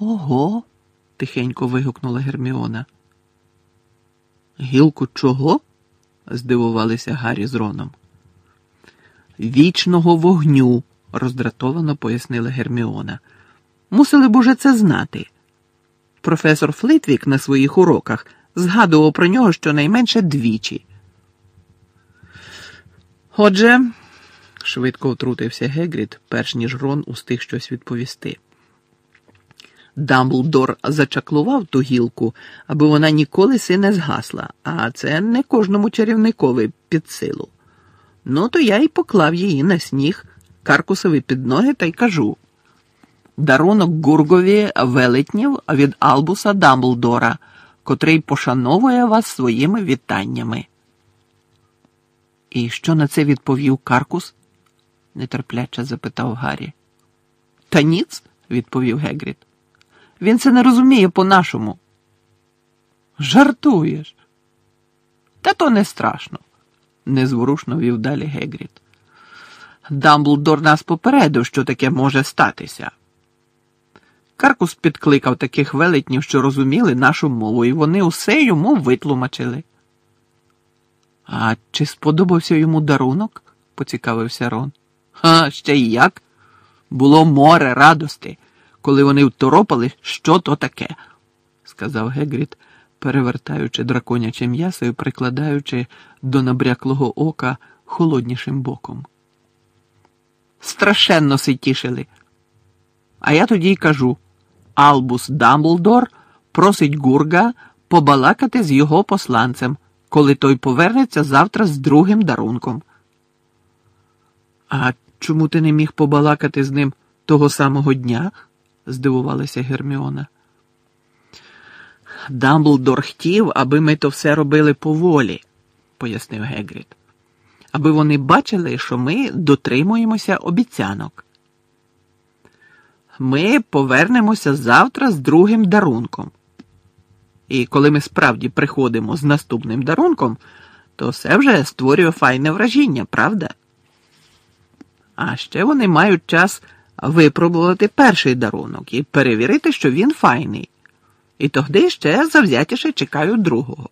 Ого. тихенько вигукнула Герміона. Гілку чого? здивувалися Гаррі з Роном. Вічного вогню, роздратовано пояснила Герміона. Мусили б уже це знати. Професор Флитвік на своїх уроках згадував про нього щонайменше двічі. Отже, швидко втрутився Гегрід, перш ніж Рон устиг щось відповісти. Дамблдор зачаклував ту гілку, аби вона ніколи си не згасла, а це не кожному чарівникові під силу. Ну, то я й поклав її на сніг, Каркусові під ноги та й кажу. Дарунок Гургові велетнів від Албуса Дамблдора, котрий пошановує вас своїми вітаннями. І що на це відповів Каркус? нетерпляче запитав Гаррі. Та ніц, відповів Гегрід. Він це не розуміє по-нашому. Жартуєш? Та то не страшно, незворушно вів далі Гегрід. Дамблдор нас попередив, що таке може статися. Каркус підкликав таких велетнів, що розуміли нашу мову, і вони усе йому витлумачили. А чи сподобався йому дарунок? поцікавився Рон. А ще й як? Було море радости, коли вони второпали, що то таке, сказав Гегріт, перевертаючи драконяче м'ясо і прикладаючи до набряклого ока холоднішим боком. Страшенно ситішили. А я тоді й кажу Албус Дамблдор просить Гурга побалакати з його посланцем, коли той повернеться завтра з другим дарунком. А чому ти не міг побалакати з ним того самого дня? Здивувалася Герміона. Дамблдор хотів, аби ми то все робили поволі, пояснив Гегрід. Аби вони бачили, що ми дотримуємося обіцянок. Ми повернемося завтра з другим дарунком. І коли ми справді приходимо з наступним дарунком, то все вже створює файне вражіння, правда? А ще вони мають час випробувати перший дарунок і перевірити, що він файний. І тоді ще завзятіше чекають другого.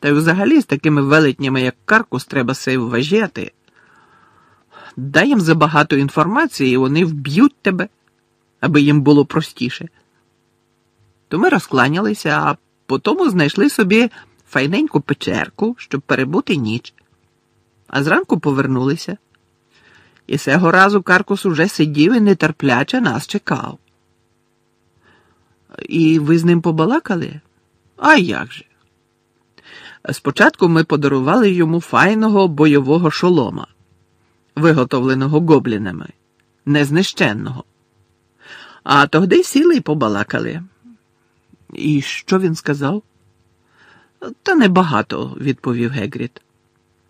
Та й взагалі з такими велетнями, як Каркус, треба себе вважати. Дай їм забагато інформації, і вони вб'ють тебе, аби їм було простіше. То ми розкланялися, а потім знайшли собі файненьку печерку, щоб перебути ніч. А зранку повернулися. І сего разу Каркус уже сидів і нетерпляче нас чекав. І ви з ним побалакали? А як же? Спочатку ми подарували йому файного бойового шолома, виготовленого гоблінами, незнищенного. А тоді сіли й побалакали. І що він сказав? Та небагато, відповів Гегріт.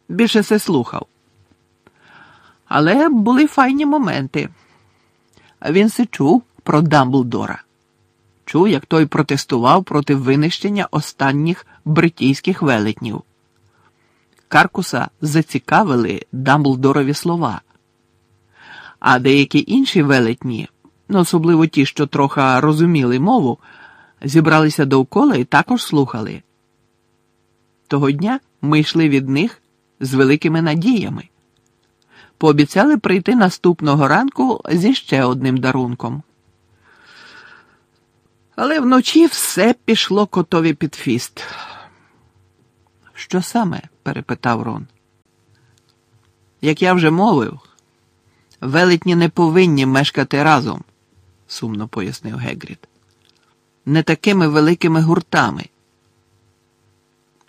Більше все слухав. Але були файні моменти. Він се чув про Дамблдора. Чув, як той протестував проти винищення останніх бритійських велетнів. Каркуса зацікавили Дамблдорові слова. А деякі інші велетні, ну, особливо ті, що трохи розуміли мову, зібралися довкола і також слухали. Того дня ми йшли від них з великими надіями. Пообіцяли прийти наступного ранку зі ще одним дарунком. Але вночі все пішло котові під фіст. Що саме? перепитав Рон. Як я вже мовив, велетні не повинні мешкати разом, сумно пояснив Гегрід. Не такими великими гуртами.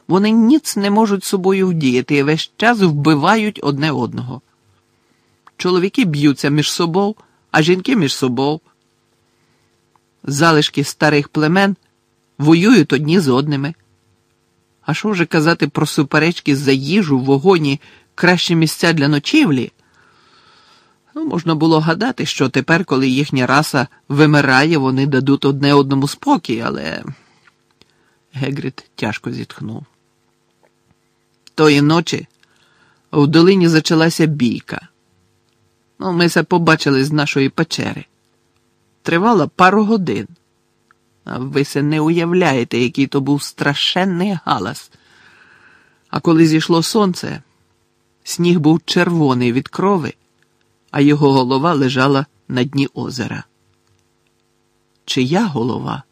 Вони ніц не можуть собою вдіяти і весь час вбивають одне одного. Чоловіки б'ються між собою, а жінки між собою. Залишки старих племен воюють одні з одними. А що вже казати про суперечки за їжу вогоні кращі місця для ночівлі? Ну, можна було гадати, що тепер, коли їхня раса вимирає, вони дадуть одне одному спокій, але Гегріт тяжко зітхнув. Тої ночі в долині зачалася бійка. Ну, ми це побачили з нашої печери. тривала пару годин. А ви се не уявляєте, який то був страшенний галас. А коли зійшло сонце, сніг був червоний від крови, а його голова лежала на дні озера. Чия голова?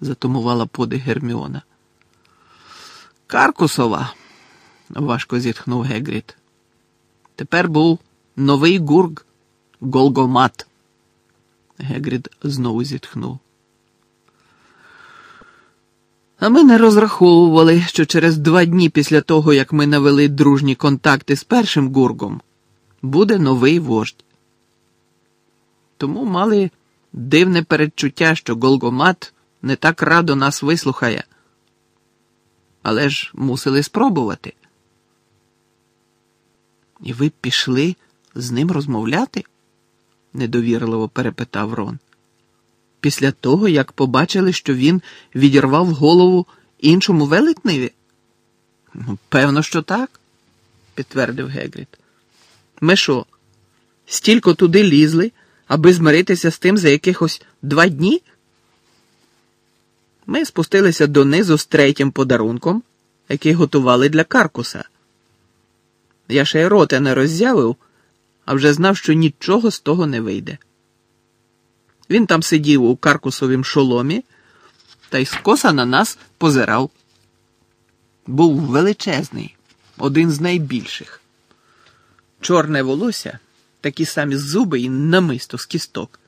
затумувала подих Герміона. Каркусова, важко зітхнув Гегріт. Тепер був новий гург Голгомат. Гегрід знову зітхнув. А ми не розраховували, що через два дні після того, як ми навели дружні контакти з першим гургом, буде новий вождь. Тому мали дивне передчуття, що Голгомат не так радо нас вислухає. Але ж мусили спробувати. І ви пішли з ним розмовляти? Недовірливо перепитав Рон. Після того, як побачили, що він відірвав голову іншому велетневі? Ну, певно, що так, підтвердив Гегріт. Ми що, стільки туди лізли, аби змиритися з тим за якихось два дні? Ми спустилися донизу з третім подарунком, який готували для Каркуса. Я ще й рота не роззявив, а вже знав, що нічого з того не вийде. Він там сидів у каркусовім шоломі та й скоса на нас позирав. Був величезний, один з найбільших. Чорне волосся, такі самі зуби і намисто з кісток.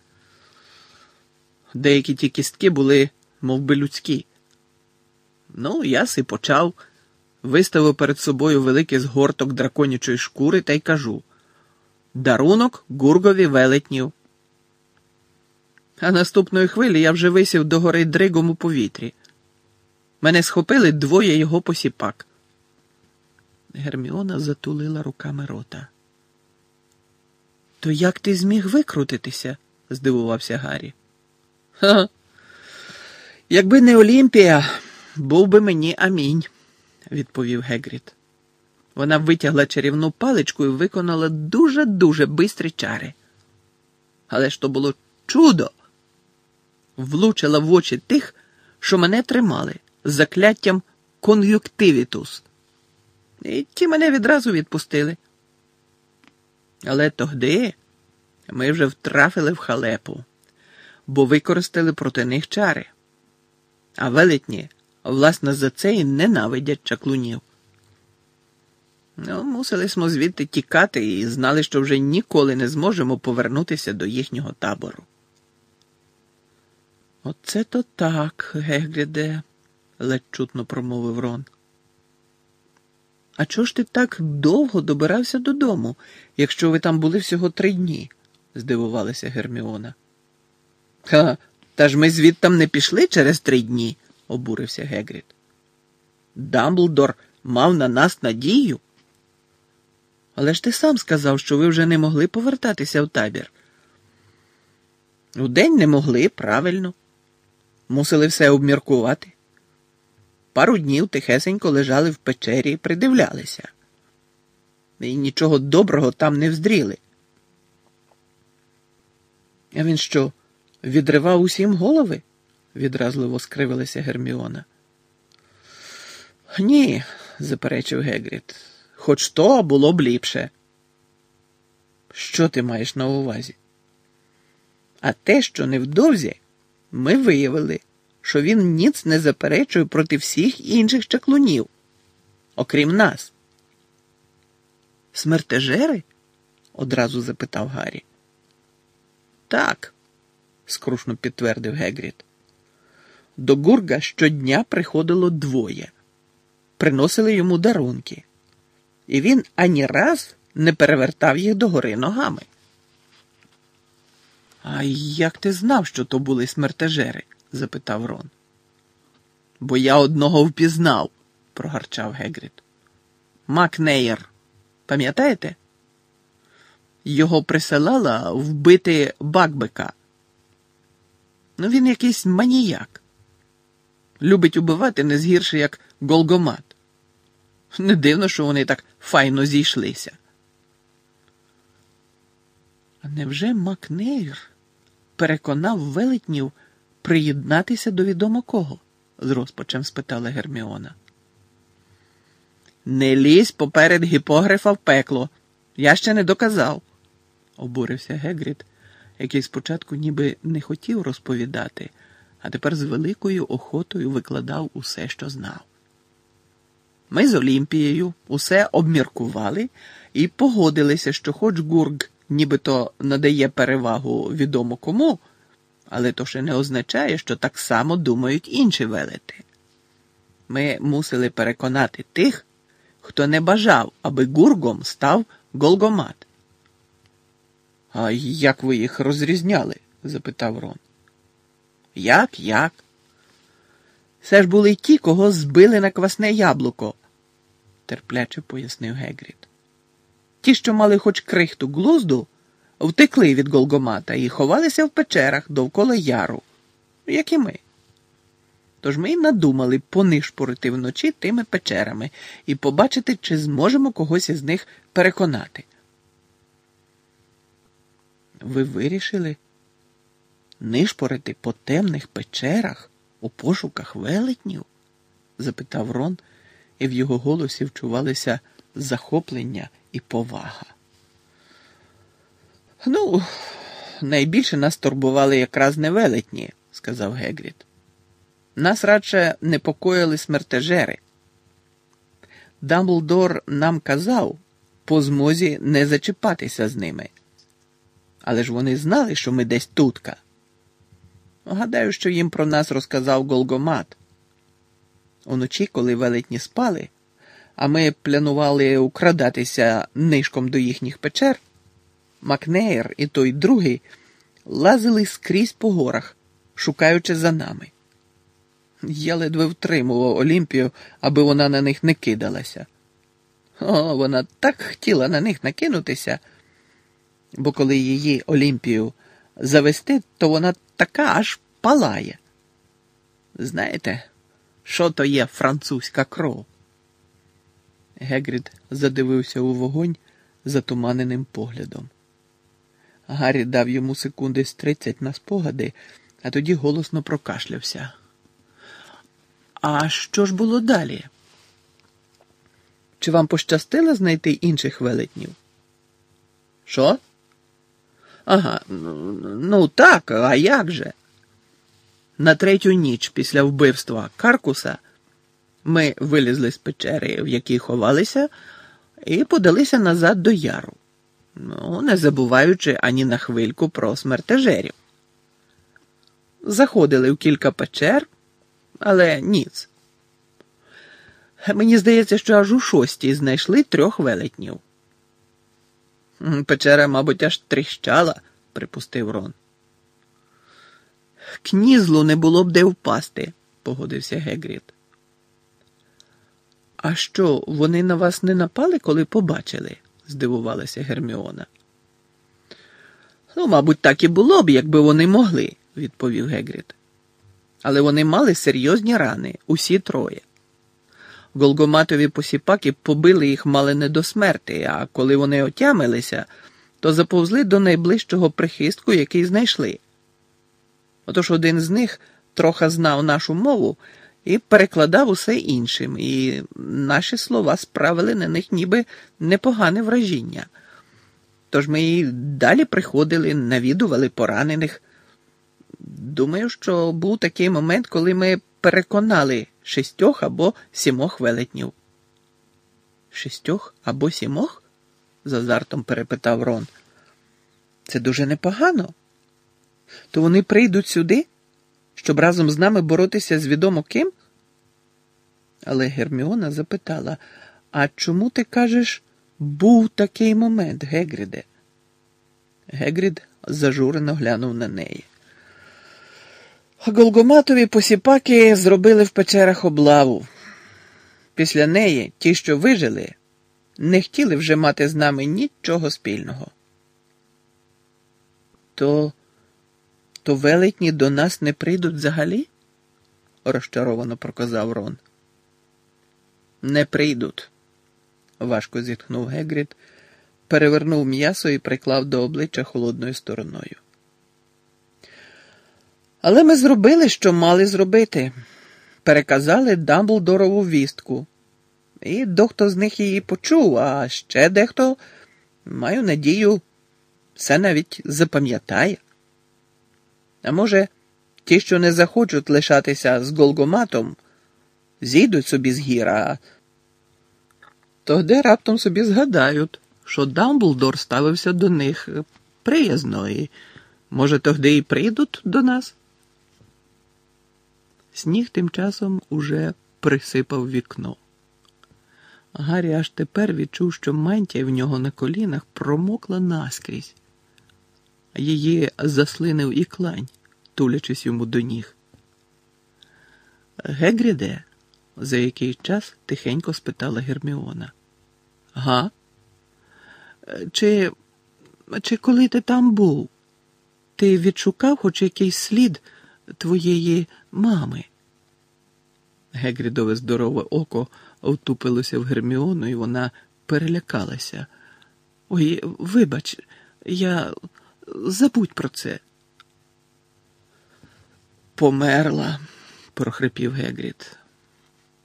Деякі ті кістки були мов би, людські. Ну, я си почав, виставив перед собою великий згорток драконячої шкури та й кажу дарунок гургові велетнів. А наступної хвилі я вже висів до гори дригом у повітрі. Мене схопили двоє його посіпак. Герміона затулила руками рота. То як ти зміг викрутитися? здивувався Гаррі. Ха. Якби не Олімпія, був би мені амінь, відповів Гегріт. Вона витягла чарівну паличку і виконала дуже-дуже бистрі чари. Але ж то було чудо. Влучила в очі тих, що мене тримали з закляттям кон'юктивітус. І ті мене відразу відпустили. Але тогди ми вже втрафили в халепу, бо використали проти них чари. А велетні, власне, за це і ненавидять чаклунів. Ну, мусили смо звідти тікати і знали, що вже ніколи не зможемо повернутися до їхнього табору. Оце то так, Гегріде, ледь чутно промовив Рон. А чого ж ти так довго добирався додому, якщо ви там були всього три дні? здивувалася Герміона. Ха, та ж ми звідтам не пішли через три дні, обурився Гегріт. Дамблдор мав на нас надію. Але ж ти сам сказав, що ви вже не могли повертатися в табір. Удень не могли, правильно. Мусили все обміркувати. Пару днів тихесенько лежали в печері і придивлялися. І нічого доброго там не вздріли. А він що, відривав усім голови? відразливо скривилася Герміона. Ні, заперечив Гегріт, хоч то було б ліпше. Що ти маєш на увазі? А те, що невдовзі ми виявили, що він ніц не заперечує проти всіх інших чаклунів, окрім нас. Смертежери? одразу запитав Гаррі. Так, скрушно підтвердив Гегріт. До Гурга щодня приходило двоє, приносили йому дарунки, і він ані раз не перевертав їх догори ногами. А як ти знав, що то були смертежери? запитав Рон. Бо я одного впізнав, прогарчав Гегріт. Макнеєр, пам'ятаєте? Його присилала вбити Бакбека. Ну, він якийсь маніяк. Любить убивати не згірше, як Голгомат. Не дивно, що вони так файно зійшлися. А невже Макнейр переконав велетнів приєднатися до відомо кого? з розпачем спитала Герміона. Не лізь поперед гіпогрифа в пекло. Я ще не доказав, обурився Гегрід, який спочатку ніби не хотів розповідати, а тепер з великою охотою викладав усе, що знав. Ми з Олімпією усе обміркували і погодилися, що хоч Гург нібито надає перевагу відомо кому, але то ще не означає, що так само думають інші велети. Ми мусили переконати тих, хто не бажав, аби гургом став Голгомат. А як ви їх розрізняли? запитав Рон. Як, як? Це ж були ті, кого збили на квасне яблуко, терпляче пояснив Гегрід. Ті, що мали хоч крихту глузду, втекли від Голгомата і ховалися в печерах довкола яру, як і ми. Тож ми й надумали понишпорити вночі тими печерами і побачити, чи зможемо когось із них переконати. Ви вирішили нишпорити по темних печерах у пошуках велетнів? запитав Рон, і в його голосі вчувалися захоплення і повага. Ну, найбільше нас турбували якраз не велетні, сказав Гегрід. Нас радше непокоїли смертежери. Дамблдор нам казав по змозі не зачіпатися з ними. Але ж вони знали, що ми десь тутка. Гадаю, що їм про нас розказав Голгомат. Уночі, коли велетні спали, а ми планували украдатися нишком до їхніх печер, Макнеєр і той другий лазили скрізь по горах, шукаючи за нами. Я ледве втримував Олімпію, аби вона на них не кидалася. О, вона так хотіла на них накинутися, бо коли її Олімпію завести, то вона така аж палає. Знаєте, що то є французька кров? Гегрід задивився у вогонь затуманеним поглядом. Гаррі дав йому секунди з тридцять на спогади, а тоді голосно прокашлявся. А що ж було далі? Чи вам пощастило знайти інших велетнів? Що? Ага, ну так, а як же? На третю ніч після вбивства Каркуса ми вилізли з печери, в якій ховалися, і подалися назад до яру, ну, не забуваючи ані на хвильку про смертежерів. Заходили в кілька печер але ніц. Мені здається, що аж у шостій знайшли трьох велетнів. Печера, мабуть, аж тріщала, припустив Рон. Кнізлу не було б де впасти, погодився Гегріт. А що, вони на вас не напали, коли побачили? здивувалася Герміона. Ну, мабуть, так і було б, якби вони могли, відповів Гегріт але вони мали серйозні рани, усі троє. Голгоматові посіпаки побили їх мали не до смерти, а коли вони отямилися, то заповзли до найближчого прихистку, який знайшли. Отож один з них трохи знав нашу мову і перекладав усе іншим, і наші слова справили на них ніби непогане вражіння. Тож ми і далі приходили, навідували поранених. Думаю, що був такий момент, коли ми переконали шістьох або сімох велетнів. Шістьох або сімох? з азартом перепитав Рон. Це дуже непогано. То вони прийдуть сюди, щоб разом з нами боротися з відомо ким? Але Герміона запитала: А чому ти кажеш, був такий момент, Гегріде? Гегрід зажурено глянув на неї. Голгоматові посіпаки зробили в печерах облаву. Після неї ті, що вижили, не хотіли вже мати з нами нічого спільного. То то велетні до нас не прийдуть взагалі? розчаровано проказав Рон. Не прийдуть, важко зітхнув Гегрід, перевернув м'ясо і приклав до обличчя холодною стороною. Але ми зробили, що мали зробити. Переказали Дамблдорову вістку. І дехто з них її почув, а ще дехто, маю надію, все навіть запам'ятає. А може, ті, що не захочуть лишатися з Голгоматом, зійдуть собі з гіра, тоді раптом собі згадають, що Дамблдор ставився до них приязно, і, може, тоді і прийдуть до нас. Сніг тим часом уже присипав вікно. Гаррі аж тепер відчув, що мантія в нього на колінах промокла наскрізь, її заслинив і клань, тулячись йому до ніг. Гегріде, за який час тихенько спитала Герміона. Га? Чи, чи коли ти там був, ти відшукав хоч якийсь слід твоєї мами? Гегрідове здорове око втупилося в Герміону, і вона перелякалася. Ой, вибач, я забудь про це. Померла, прохрипів Гегрід.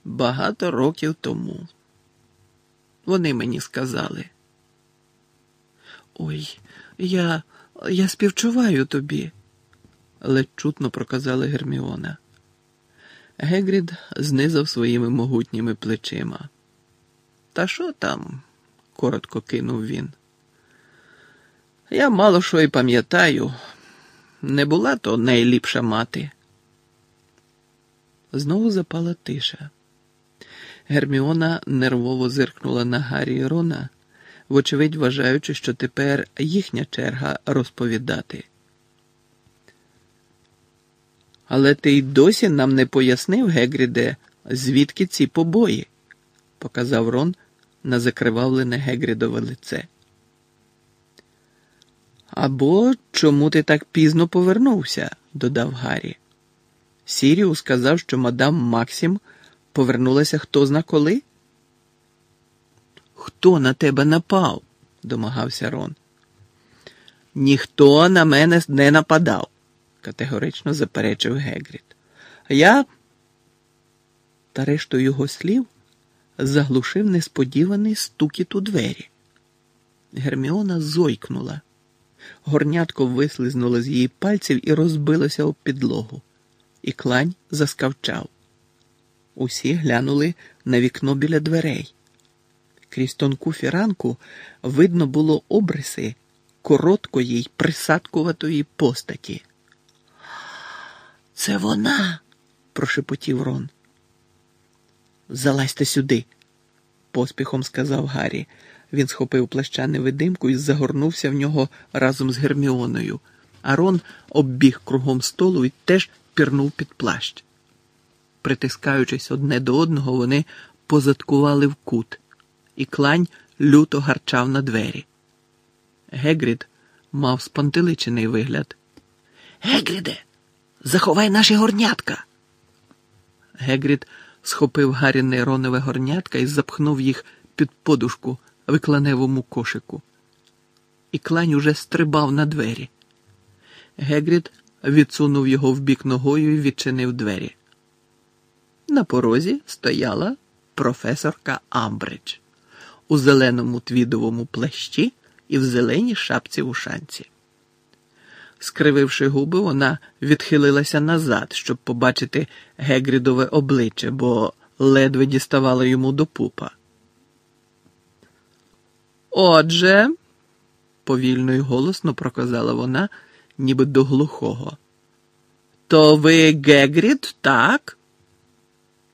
Багато років тому. Вони мені сказали. Ой, я я співчуваю тобі, ледь чутно проказала Герміона. Гегрід знизав своїми могутніми плечима. Та що там? коротко кинув він. Я мало що й пам'ятаю, не була то найліпша мати. Знову запала тиша. Герміона нервово зиркнула на Гаррі і Рона, вочевидь вважаючи, що тепер їхня черга розповідати. Але ти й досі нам не пояснив, Гегріде, звідки ці побої, показав Рон на закривавлене Гегрідове лице. Або чому ти так пізно повернувся, додав Гаррі. Сіріус сказав, що мадам Максим повернулася хто зна коли? Хто на тебе напав? домагався Рон. Ніхто на мене не нападав категорично заперечив Гегріт. Я. Та решту його слів заглушив несподіваний стукіт у двері. Герміона зойкнула. Горнятко вислизнуло з її пальців і розбилося об підлогу, і клань заскавчав. Усі глянули на вікно біля дверей. Крізь тонку фіранку видно було обриси короткої й присадкуватої постаті. Це вона, прошепотів Рон. Залазьте сюди, поспіхом сказав Гаррі. Він схопив плаща невидимку і загорнувся в нього разом з Герміоною, а Рон оббіг кругом столу і теж пірнув під плащ. Притискаючись одне до одного, вони позадкували в кут, і клань люто гарчав на двері. Гегрід мав спантеличений вигляд. Гегріде, Заховай наші горнятка. Гегрід схопив Гаррі нейронове горнятка і запхнув їх під подушку в кланевому кошику. І клань уже стрибав на двері. Гегрід відсунув його в бік ногою і відчинив двері. На порозі стояла професорка Амбридж у зеленому твідовому плащі і в зеленій шапці у шанці. Скрививши губи, вона відхилилася назад, щоб побачити Гегрідове обличчя, бо ледве діставала йому до пупа. Отже, повільно й голосно проказала вона, ніби до глухого. То ви Гегрід, так?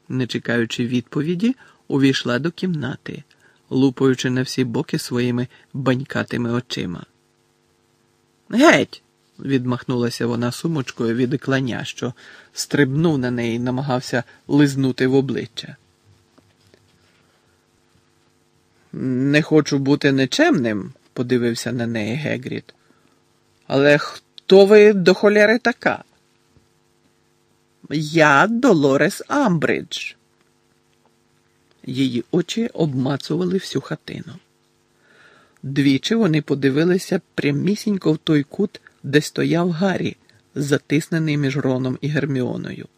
Не чекаючи відповіді, увійшла до кімнати, лупаючи на всі боки своїми банькатими очима. Геть! відмахнулася вона сумочкою від кланя, що стрибнув на неї і намагався лизнути в обличчя. Не хочу бути нечемним, подивився на неї Гегріт. Але хто ви до холєри така? Я Долорес Амбридж. Її очі обмацували всю хатину. Двічі вони подивилися прямісінько в той кут, де стояв Гаррі, затиснений між Роном і Герміоною.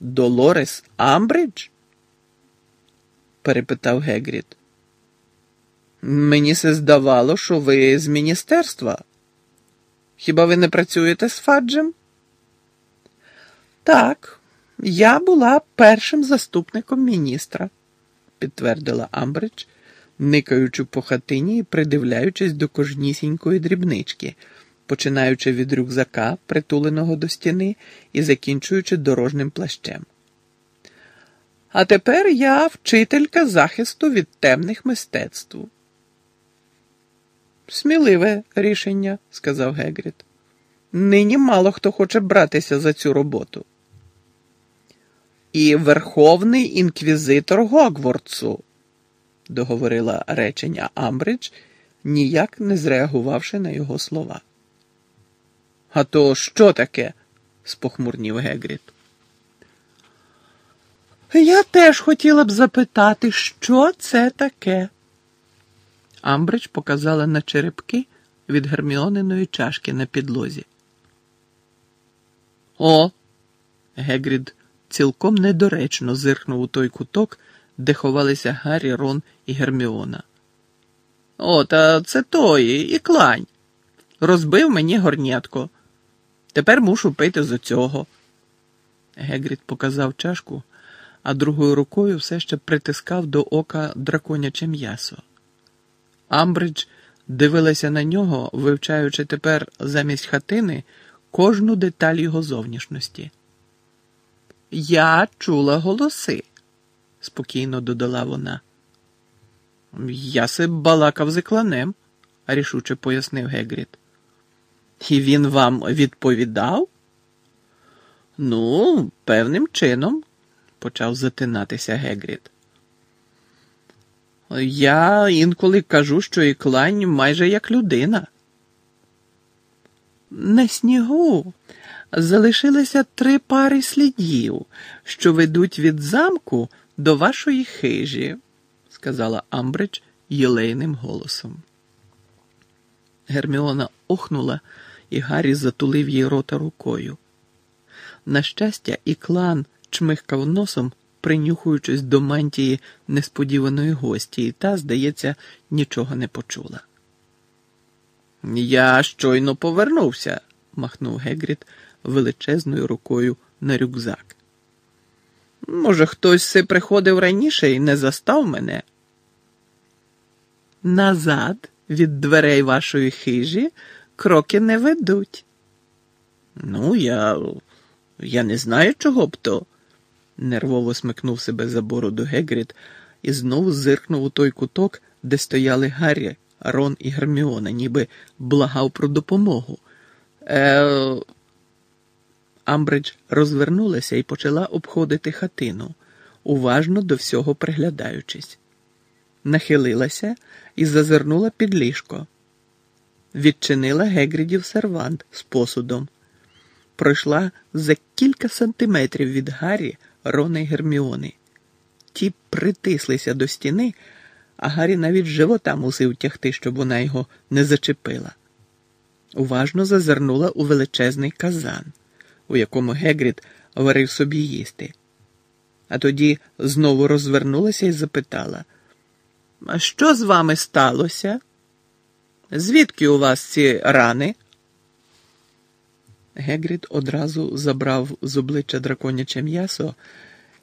Долорес Амбридж? Перепитав Гегрід. Мені се здавало, що ви з міністерства. Хіба ви не працюєте з Фаджем? Так, я була першим заступником міністра, підтвердила Амбридж, никаючи по хатині і придивляючись до кожнісінької дрібнички, починаючи від рюкзака, притуленого до стіни, і закінчуючи дорожним плащем. А тепер я вчителька захисту від темних мистецтв. Сміливе рішення, сказав Гегріт. Нині мало хто хоче братися за цю роботу. І Верховний інквізитор Гогворцу, договорила речення Амбридж, ніяк не зреагувавши на його слова. А то що таке? спохмурнів Гегріт. Я теж хотіла б запитати, що це таке. Амбридж показала на черепки від герміониної чашки на підлозі. О. Гегрід цілком недоречно зиркнув у той куток, де ховалися Гаррі, Рон і Герміона. О, та це той і клань. Розбив мені горнятко. Тепер мушу пити з оцього. Гегрід показав чашку, а другою рукою все ще притискав до ока драконяче м'ясо. Амбридж дивилася на нього, вивчаючи тепер замість хатини кожну деталь його зовнішності. Я чула голоси, спокійно додала вона. Я се балакав з кланем, рішуче пояснив Гегріт. І він вам відповідав? Ну, певним чином, почав затинатися Гегріт. Я інколи кажу, що і клань майже як людина. На снігу залишилися три пари слідів, що ведуть від замку до вашої хижі, сказала Амбридж єлейним голосом. Герміона охнула, і Гаррі затулив їй рота рукою. На щастя, і клан чмихкав носом, принюхуючись до мантії несподіваної гості, і та, здається, нічого не почула. Я щойно повернувся, махнув Гегріт величезною рукою на рюкзак. Може, хтось се приходив раніше і не застав мене? Назад від дверей вашої хижі кроки не ведуть. Ну, я я не знаю, чого б то, нервово смикнув себе за бороду Гегріт і знову зиркнув у той куток, де стояли Гаррі, Рон і Герміона, ніби благав про допомогу. Е... Амбридж розвернулася і почала обходити хатину, уважно до всього приглядаючись. Нахилилася і зазирнула під ліжко. Відчинила Гегрідів сервант з посудом. Пройшла за кілька сантиметрів від Гаррі, Рона й Герміони. Ті притислися до стіни, а Гаррі навіть живота мусив тягти, щоб вона його не зачепила. Уважно зазирнула у величезний казан, у якому Гегрід варив собі їсти. А тоді знову розвернулася і запитала: А що з вами сталося? Звідки у вас ці рани? Гегрід одразу забрав з обличчя драконяче м'ясо,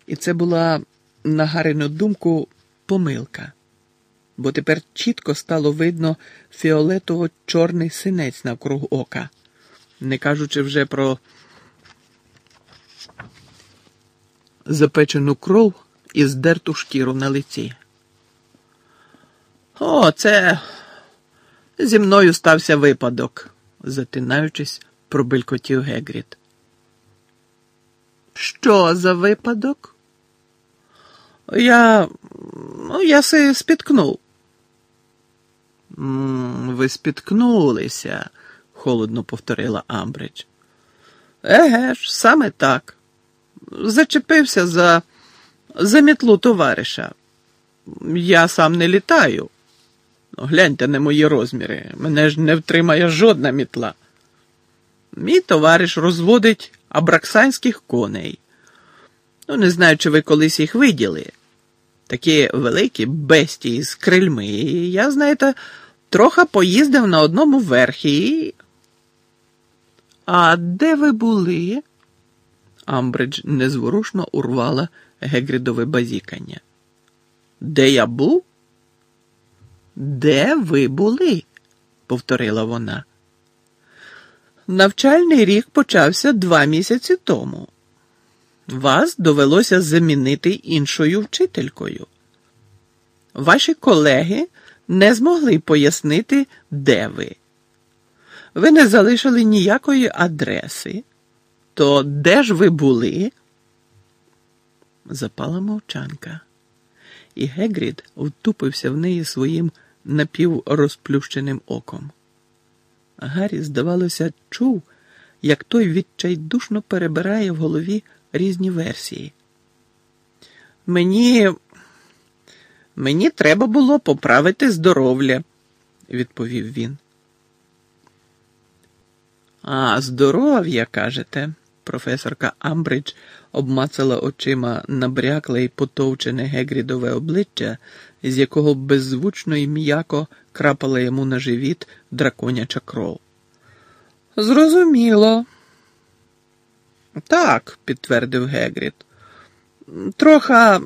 і це була, на Гарину думку, помилка, бо тепер чітко стало видно фіолетово-чорний синець навкруг ока, не кажучи вже про запечену кров і здерту шкіру на лиці. О, це зі мною стався випадок, затинаючись, пробелькотів Гегріт. Що за випадок? Я ну, я си спіткнув. Ви спіткнулися, холодно повторила Амбридж. Еге ж, саме так. Зачепився за за мітлу товариша. Я сам не літаю. Гляньте на мої розміри. Мене ж не втримає жодна мітла. Мій товариш розводить абраксанських коней. Ну, не знаю, чи ви колись їх виділи. Такі великі бестії з крильми. Я, знаєте, трохи поїздив на одному верхі. А де ви були? Амбридж незворушно урвала Гегрідове базікання. Де я був? Де ви були? повторила вона. Навчальний рік почався два місяці тому. Вас довелося замінити іншою вчителькою. Ваші колеги не змогли пояснити, де ви. Ви не залишили ніякої адреси. То де ж ви були? Запала мовчанка, і Гегрід втупився в неї своїм напіврозплющеним оком. Гаррі, здавалося, чув, як той відчайдушно перебирає в голові різні версії. Мені мені треба було поправити здоров'я, відповів він. А, здоров'я, кажете, професорка Амбридж обмацала очима набрякле й потовчене Гегрідове обличчя, з якого беззвучно і м'яко крапала йому на живіт драконяча кров. Зрозуміло. Так, підтвердив Гегрід. Троха,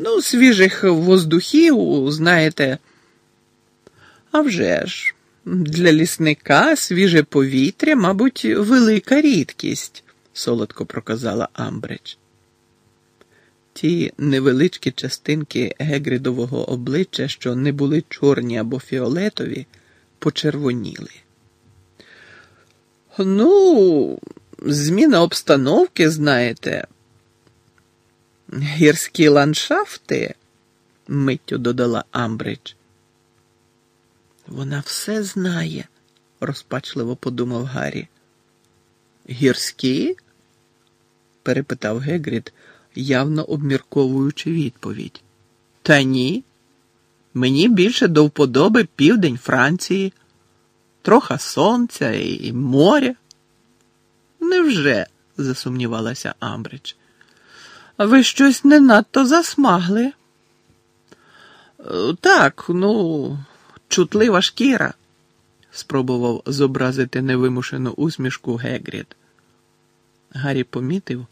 ну, свіжих воздухів, знаєте. А вже ж, для лісника свіже повітря, мабуть, велика рідкість, солодко проказала Амбридж. Ті невеличкі частинки Гегрідового обличчя, що не були чорні або фіолетові, почервоніли. Ну, зміна обстановки, знаєте. Гірські ландшафти, миттю додала Амбридж. Вона все знає, розпачливо подумав Гаррі. Гірські? Перепитав Гегрід, явно обмірковуючи відповідь. Та ні. Мені більше до вподоби південь Франції, троха сонця і моря. Невже? засумнівалася Амбридж. Ви щось не надто засмагли. Е, так, ну, чутлива шкіра, спробував зобразити невимушену усмішку Гегрід. Гаррі помітив,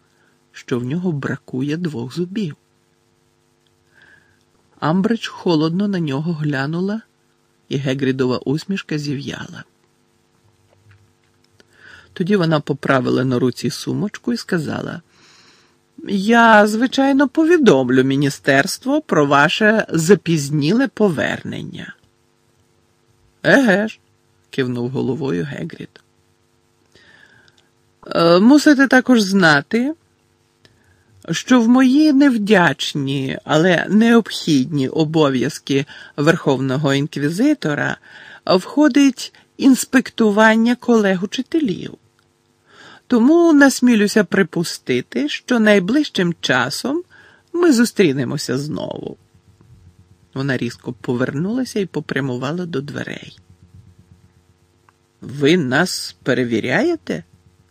що в нього бракує двох зубів. Амбридж холодно на нього глянула, і Гегрідова усмішка зів'яла. Тоді вона поправила на руці сумочку і сказала: Я, звичайно, повідомлю міністерство про ваше запізніле повернення. Еге ж, кивнув головою Гегрід. «Е, мусите також знати, що в мої невдячні, але необхідні обов'язки Верховного інквізитора входить інспектування колег учителів. Тому насмілюся припустити, що найближчим часом ми зустрінемося знову. Вона різко повернулася і попрямувала до дверей. Ви нас перевіряєте?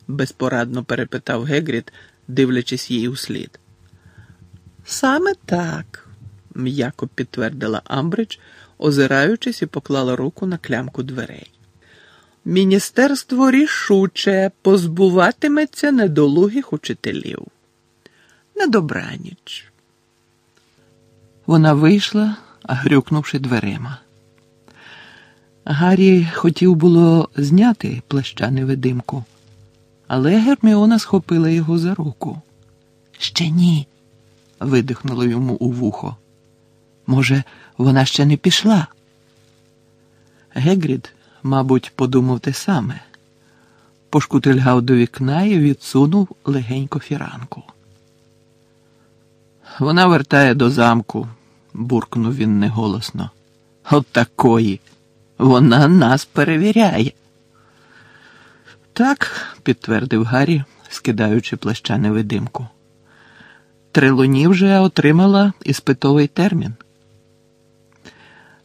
безпорадно перепитав Гегрід, дивлячись їй услід. Саме так, м'яко підтвердила Амбридж, озираючись і поклала руку на клямку дверей. Міністерство рішуче позбуватиметься недолугих учителів. На добраніч. Вона вийшла, грюкнувши дверима. Гаррі хотів було зняти плаща невидимку, але Герміона схопила його за руку. Ще ні, видихнуло йому у вухо. Може, вона ще не пішла? Гегрід мабуть, подумав те саме. Пошкутильгав до вікна і відсунув легенько фіранку. Вона вертає до замку, буркнув він неголосно. От такої. Вона нас перевіряє. Так, підтвердив Гаррі, скидаючи плаща невидимку. Трилуні вже отримала іспитовий термін.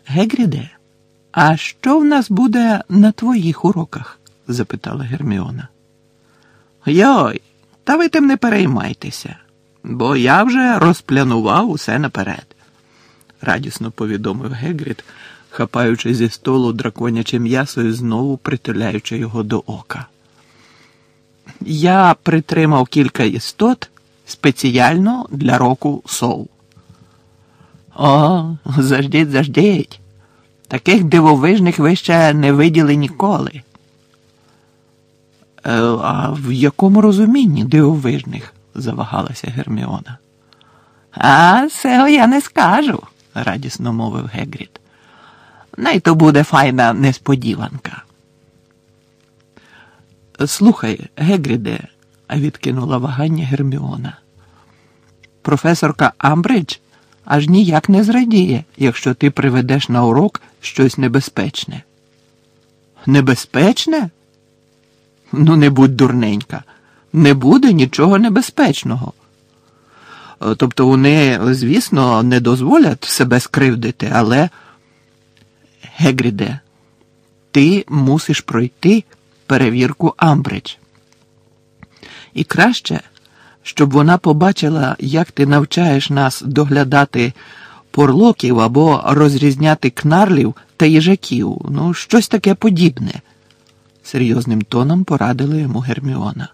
Гегріде, а що в нас буде на твоїх уроках? запитала Герміона. Йой, та ви тим не переймайтеся, бо я вже розплянував усе наперед, радісно повідомив Гегрід, хапаючи зі столу драконяче м'ясо і знову притуляючи його до ока. Я притримав кілька істот спеціально для року сов. О, заждіть, заждіть. Таких дивовижних ви ще не виділи ніколи. Е, а в якому розумінні дивовижних? завагалася Герміона. А цього я не скажу, радісно мовив Гегрід. Най то буде файна несподіванка. Слухай, Гегріде, відкинула вагання Герміона. Професорка Амбридж аж ніяк не зрадіє, якщо ти приведеш на урок щось небезпечне. Небезпечне? Ну, не будь дурненька, не буде нічого небезпечного. Е, тобто вони, звісно, не дозволять себе скривдити, але, Гегріде, ти мусиш пройти перевірку Амбридж. І краще, щоб вона побачила, як ти навчаєш нас доглядати порлоків або розрізняти кнарлів та їжаків, ну, щось таке подібне, серйозним тоном порадила йому Герміона.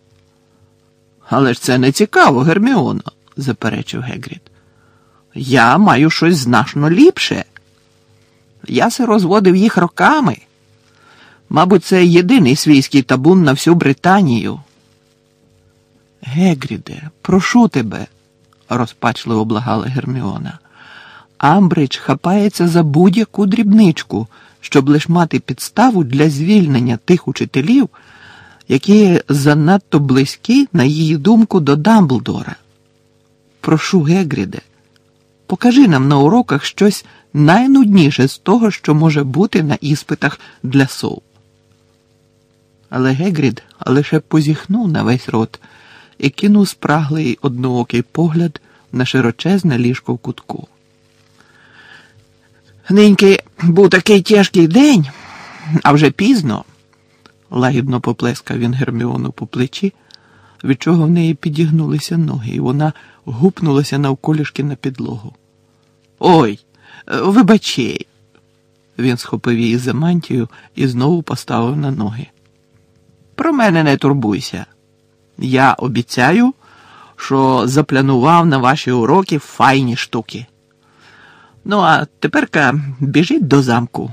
Але ж це не цікаво, Герміоно, заперечив Гегрід. Я маю щось значно ліпше. Я се розводив їх роками. Мабуть, це єдиний свійський табун на всю Британію. Гегріде, прошу тебе, розпачливо благала Герміона. Амбридж хапається за будь-яку дрібничку, щоб лиш мати підставу для звільнення тих учителів, які занадто близькі, на її думку, до Дамблдора. Прошу, Гегріде, покажи нам на уроках щось найнудніше з того, що може бути на іспитах для сов. Але Гегрід лише позіхнув на весь рот і кинув спраглий одноокий погляд на широчезне ліжко в кутку. Ниньки був такий тяжкий день, а вже пізно, лагідно поплескав він Герміону по плечі, від чого в неї підігнулися ноги, і вона гупнулася навколішки на підлогу. Ой, вибачей. Він схопив її за мантію і знову поставив на ноги. Про мене не турбуйся. Я обіцяю, що запланував на ваші уроки файні штуки. Ну, а теперка біжіть до замку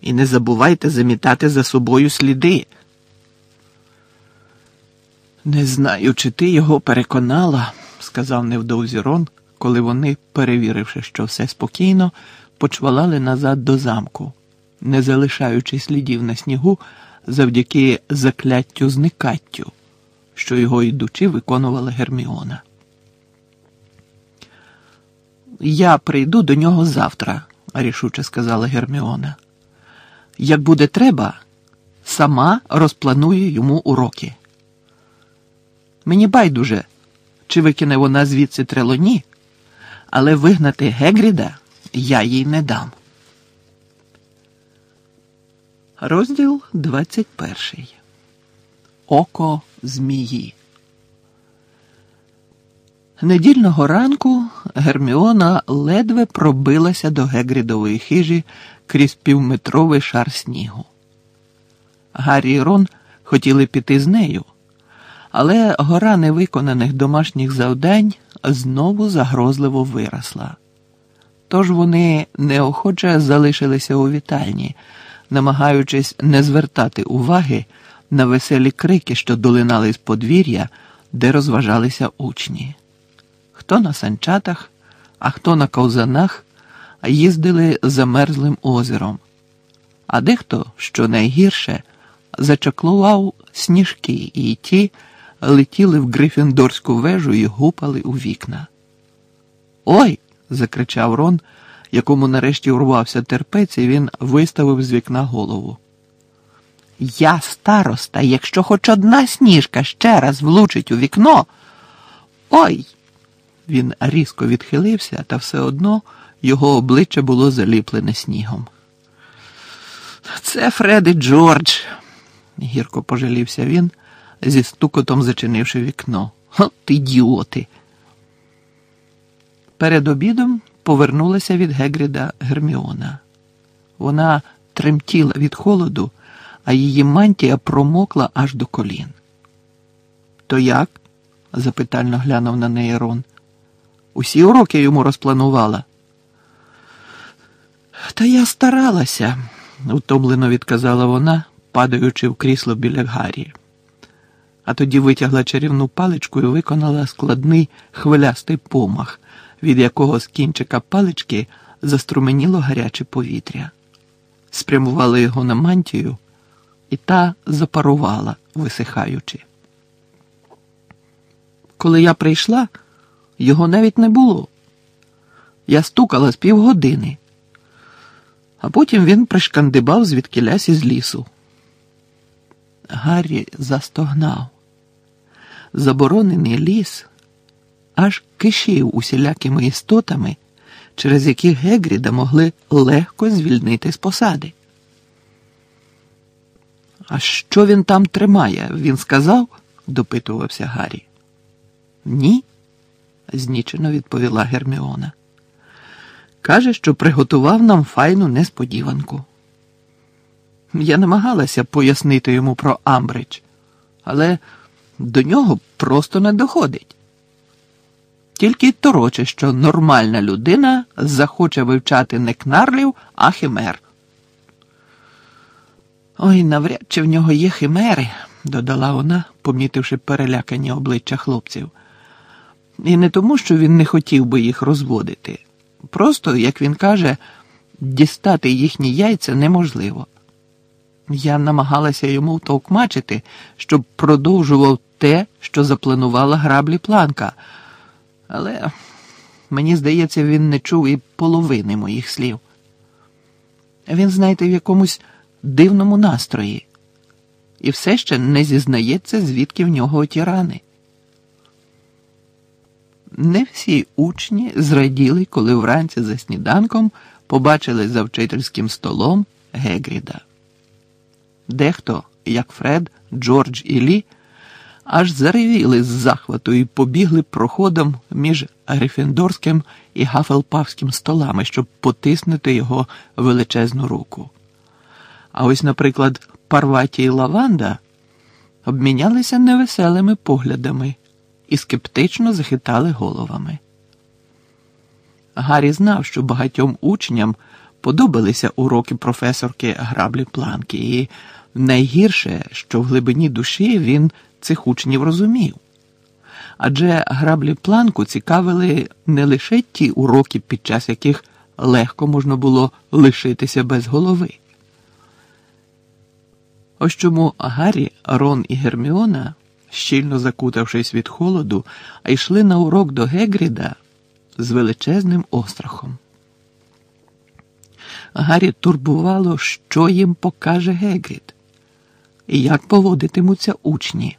і не забувайте замітати за собою сліди. Не знаю, чи ти його переконала, сказав невдовзі Рон, коли вони, перевіривши, що все спокійно, почвалали назад до замку, не залишаючи слідів на снігу завдяки закляттю зникаттю, що його йдучи виконувала Герміона. Я прийду до нього завтра, рішуче сказала Герміона. Як буде треба, сама розпланую йому уроки. Мені байдуже, чи викине вона звідси трелоні, але вигнати Гегріда я їй не дам. Розділ 21. Око Змії. Недільного ранку Герміона ледве пробилася до Гегрідової хижі крізь півметровий шар снігу. Гаррі і Рон хотіли піти з нею, але гора невиконаних домашніх завдань знову загрозливо виросла. Тож вони неохоче залишилися у вітальні, намагаючись не звертати уваги на веселі крики, що долинали з подвір'я, де розважалися учні хто на санчатах, а хто на ковзанах їздили замерзлим озером, а дехто, що найгірше, зачаклував сніжки, і ті летіли в Грифіндорську вежу і гупали у вікна. Ой! закричав Рон, якому нарешті урвався терпець, і він виставив з вікна голову. Я староста, якщо хоч одна сніжка ще раз влучить у вікно. Ой! Він різко відхилився, та все одно його обличчя було заліплене снігом. Це Фред Джордж, гірко пожалівся він, зі стукотом зачинивши вікно. От ідіоти. Перед обідом повернулася від Гегріда Герміона. Вона тремтіла від холоду, а її мантія промокла аж до колін. То як? запитально глянув на неї Рон. Усі уроки йому розпланувала. Та я старалася, утомлено відказала вона, падаючи в крісло біля Гаррі. А тоді витягла чарівну паличку і виконала складний хвилястий помах, від якого з кінчика палички заструменіло гаряче повітря. Спрямували його на мантію, і та запарувала, висихаючи. Коли я прийшла, його навіть не було. Я стукала з півгодини, а потім він пришкандибав звідкілясь із лісу. Гаррі застогнав. Заборонений ліс аж кишів усілякими істотами, через які Гегріда могли легко звільнити з посади. А що він там тримає? Він сказав? допитувався Гаррі. Ні, знічено відповіла Герміона. Каже, що приготував нам файну несподіванку. Я намагалася пояснити йому про Амбридж, але до нього просто не доходить. Тільки й тороче, що нормальна людина захоче вивчати не кнарлів, а химер. Ой, навряд чи в нього є химери, додала вона, помітивши перелякані обличчя хлопців. І не тому, що він не хотів би їх розводити. Просто, як він каже, дістати їхні яйця неможливо. Я намагалася йому втовкмачити, щоб продовжував те, що запланувала граблі планка, але мені здається, він не чув і половини моїх слів. Він, знаєте, в якомусь дивному настрої і все ще не зізнається, звідки в нього оті рани. Не всі учні зраділи, коли вранці за сніданком побачили за вчительським столом Гегріда. Дехто, як Фред, Джордж і Лі, аж заревіли з захвату і побігли проходом між Грифіндорським і Гафелпавським столами, щоб потиснути його величезну руку. А ось, наприклад, Парваті і Лаванда обмінялися невеселими поглядами і скептично захитали головами. Гаррі знав, що багатьом учням подобалися уроки професорки граблі планки, і найгірше, що в глибині душі він цих учнів розумів. Адже граблі планку цікавили не лише ті уроки, під час яких легко можна було лишитися без голови. Ось чому Гаррі, Рон і Герміона, щільно закутавшись від холоду, йшли на урок до Гегріда з величезним острахом. Гаррі турбувало, що їм покаже Гегрід, і як поводитимуться учні,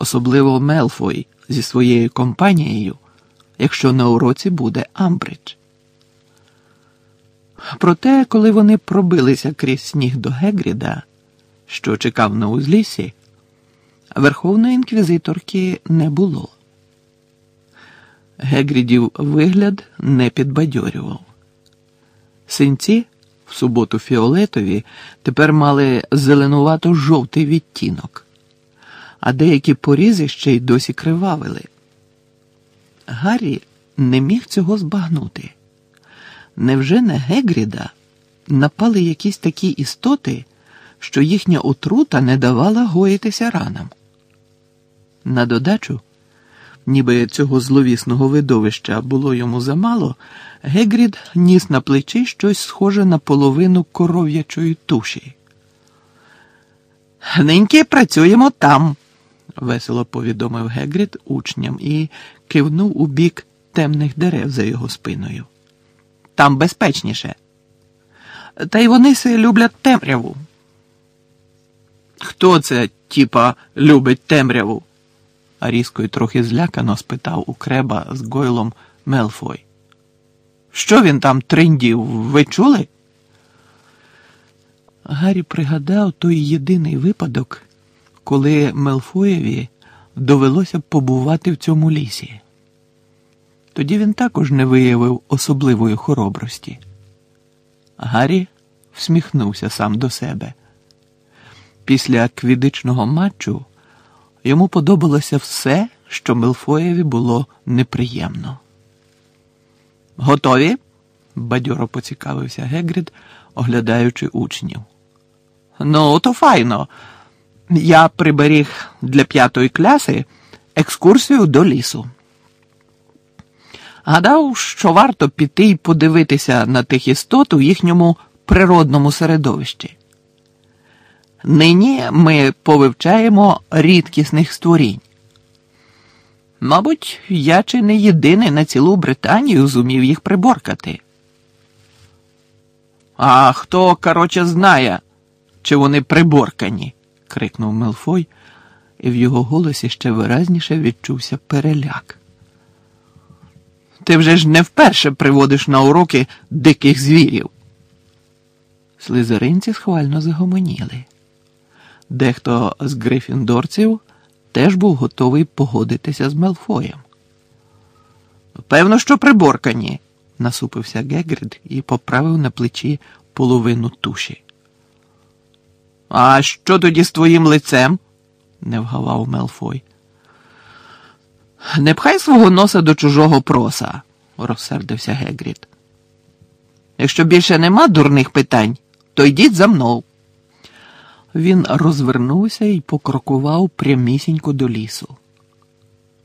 особливо Мелфой зі своєю компанією, якщо на уроці буде Амбридж. Проте, коли вони пробилися крізь сніг до Гегріда, що чекав на узлісі, верховної інквізиторки не було. Гегрідів вигляд не підбадьорював. Синці в суботу фіолетові тепер мали зеленувато жовтий відтінок, а деякі порізи ще й досі кривавили. Гаррі не міг цього збагнути. Невже на Гегріда напали якісь такі істоти, що їхня отрута не давала гоїтися ранам? На додачу, ніби цього зловісного видовища було йому замало, Гегрід ніс на плечі щось схоже на половину коров'ячої туші. Ниньки працюємо там, весело повідомив Гегрід учням і кивнув у бік темних дерев за його спиною. Там безпечніше. Та й вони си люблять темряву. Хто це, типа, любить темряву? а різко й трохи злякано спитав у креба з Гойлом Мелфой. Що він там триндів? Ви чули? Гаррі пригадав той єдиний випадок, коли Мелфоєві довелося побувати в цьому лісі. Тоді він також не виявив особливої хоробрості. Гаррі всміхнувся сам до себе. Після квідичного матчу йому подобалося все, що Мелфоєві було неприємно. Готові? бадьоро поцікавився Гегрід, оглядаючи учнів. Ну, то файно. Я приберіг для п'ятої кляси екскурсію до лісу. Гадав, що варто піти і подивитися на тих істот у їхньому природному середовищі. Нині ми повивчаємо рідкісних створінь. Мабуть, я чи не єдиний на цілу Британію зумів їх приборкати. А хто, короче, знає, чи вони приборкані? Крикнув Мелфой, і в його голосі ще виразніше відчувся переляк. Ти вже ж не вперше приводиш на уроки диких звірів. Слизеринці схвально загомоніли. Дехто з грифіндорців теж був готовий погодитися з Мелфоєм. Певно, що приборкані, насупився Гегрид і поправив на плечі половину туші. А що тоді з твоїм лицем? не вгавав Мелфой. Не пхай свого носа до чужого проса, розсердився Гегріт. Якщо більше нема дурних питань, то йдіть за мною. Він розвернувся і покрокував прямісінько до лісу.